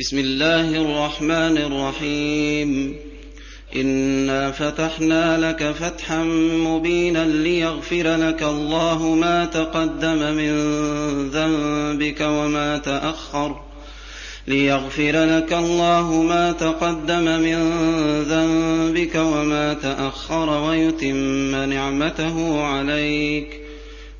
بسم الله الرحمن الرحيم. إنا فتحنا لك فتحا مبينا ليغفر لك الله ما تقدم من ذنبك وما تأخر. ليغفر لك الله ما تقدم من ذنبك وما تأخر ويتم نعمته عليك.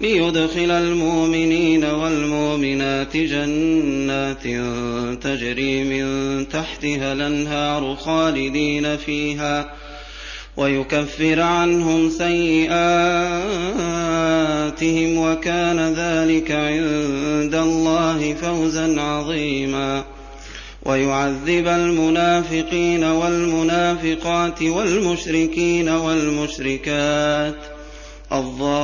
ليدخل المؤمنين والمؤمنات جنات تجري من تحتها الأنهار خالدين فيها ويكفر عنهم سيئاتهم وكان ذلك عند الله فوزا عظيما ويعذب المنافقين والمنافقات والمشركين والمشركات. الظانين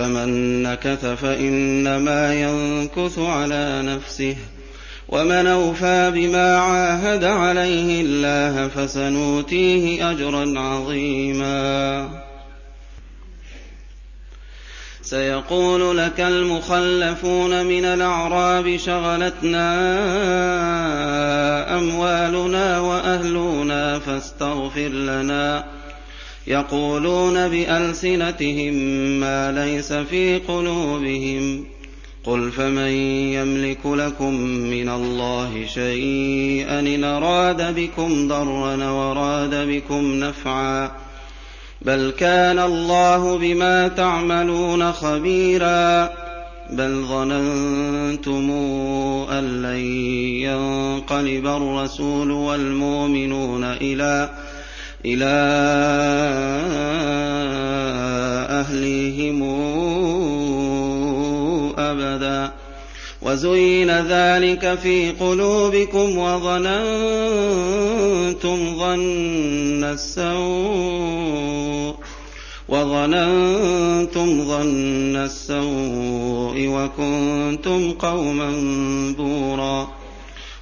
فمن نكث فإنما ينكث على نفسه ومن أوفى بما عاهد عليه الله فسنؤتيه أجرا عظيما. سيقول لك المخلفون من الأعراب شغلتنا أموالنا وأهلنا فاستغفر لنا يقولون بألسنتهم ما ليس في قلوبهم قل فمن يملك لكم من الله شيئا إن أراد بكم ضرا وراد بكم نفعا بل كان الله بما تعملون خبيرا بل ظننتم أن لن ينقلب الرسول والمؤمنون إلى إلى أهليهم أبدا. وزين ذلك في قلوبكم وظننتم ظن السوء وظننتم ظن السوء وكنتم قوما بورا.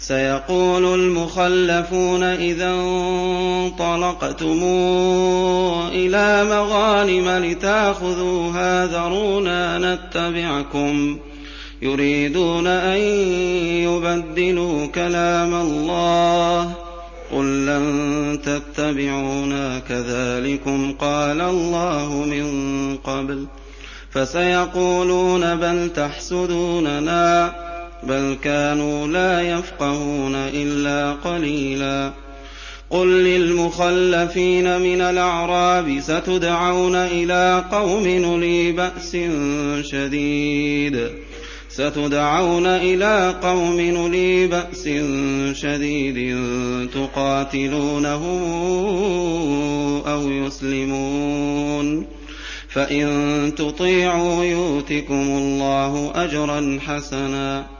سيقول المخلفون إذا انطلقتم إلى مغانم لتاخذوها ذرونا نتبعكم يريدون أن يبدلوا كلام الله قل لن تتبعونا كذلكم قال الله من قبل فسيقولون بل تحسدوننا بل كانوا لا يفقهون إلا قليلا قل للمخلفين من الأعراب ستدعون إلى قوم أولي بأس شديد ستدعون إلى قوم أولي بأس شديد تقاتلونهم أو يسلمون فإن تطيعوا يؤتكم الله أجرا حسنا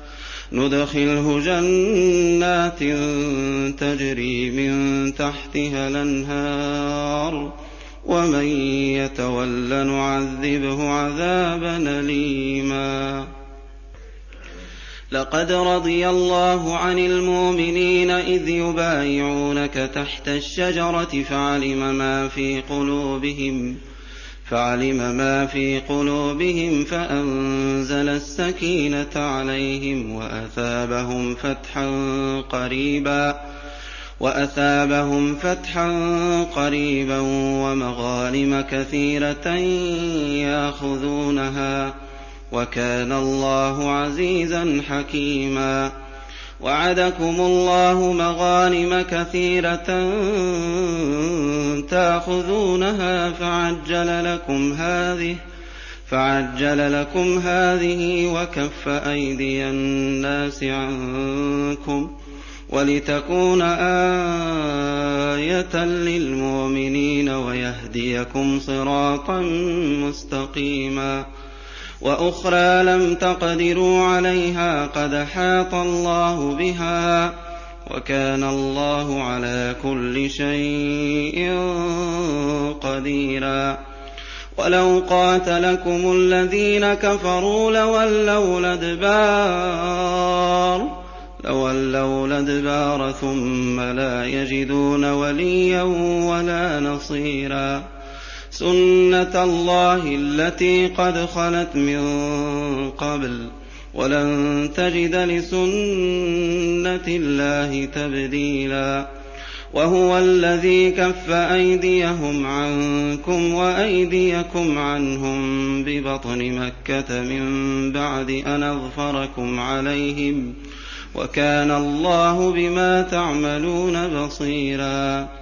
ندخله جنات تجري من تحتها الأنهار ومن يتول نعذبه عذابا أليما. لقد رضي الله عن المؤمنين إذ يبايعونك تحت الشجرة فعلم ما في قلوبهم. فعلم ما في قلوبهم فأنزل السكينة عليهم وأثابهم فتحا قريبا ومغانم كثيرة يأخذونها وكان الله عزيزا حكيما وعدكم الله مغانم كثيرة تأخذونها فعجل لكم هذه فعجل لكم هذه وكف أيدي الناس عنكم ولتكون آية للمؤمنين ويهديكم صراطا مستقيما وأخرى لم تقدروا عليها قد حاط الله بها وكان الله على كل شيء قديرا. ولو قاتلكم الذين كفروا لولوا الأدبار لولوا الأدبار ثم لا يجدون وليا ولا نصيرا. سنة الله التي قد خلت من قبل ولن تجد لسنة الله تبديلا وهو الذي كف أيديهم عنكم وأيديكم عنهم ببطن مكة من بعد أن أظفركم عليهم وكان الله بما تعملون بصيراً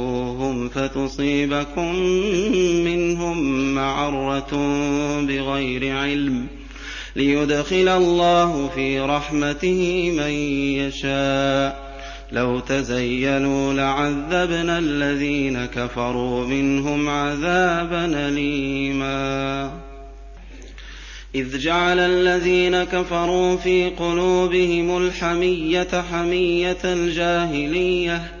فتصيبكم منهم معرة بغير علم ليدخل الله في رحمته من يشاء. لو تزينوا لعذبنا الذين كفروا منهم عذابا أليما. إذ جعل الذين كفروا في قلوبهم الحمية حمية الجاهلية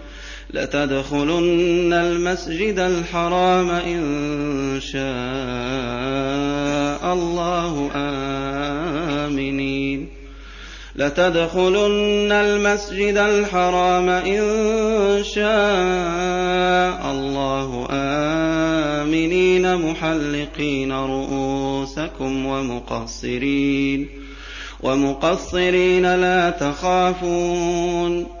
لتدخلن المسجد الحرام إن شاء الله. آمنين لتدخلن المسجد الحرام إن شاء الله. آمنين محلقين رؤوسكم ومقصرين. ومقصرين لا تخافون.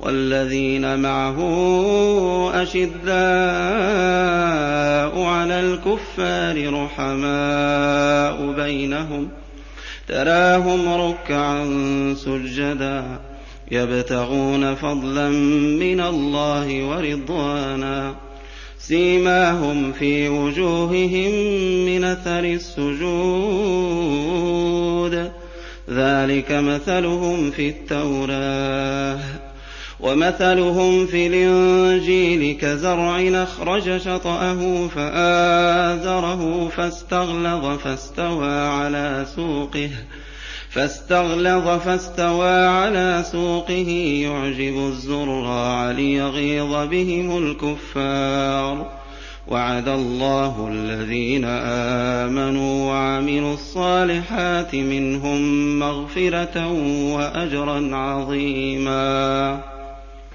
والذين معه أشداء على الكفار رحماء بينهم تراهم ركعا سجدا يبتغون فضلا من الله ورضوانا. سيماهم في وجوههم من أثر السجود. ذلك مثلهم في التوراة. ومثلهم في الإنجيل كزرع أخرج شطأه فآزره فاستغلظ فاستوى على سوقه فاستغلظ فاستوى على سوقه يعجب الزراع ليغيظ بهم الكفار وعد الله الذين آمنوا وعملوا الصالحات منهم مغفرة وأجرا عظيما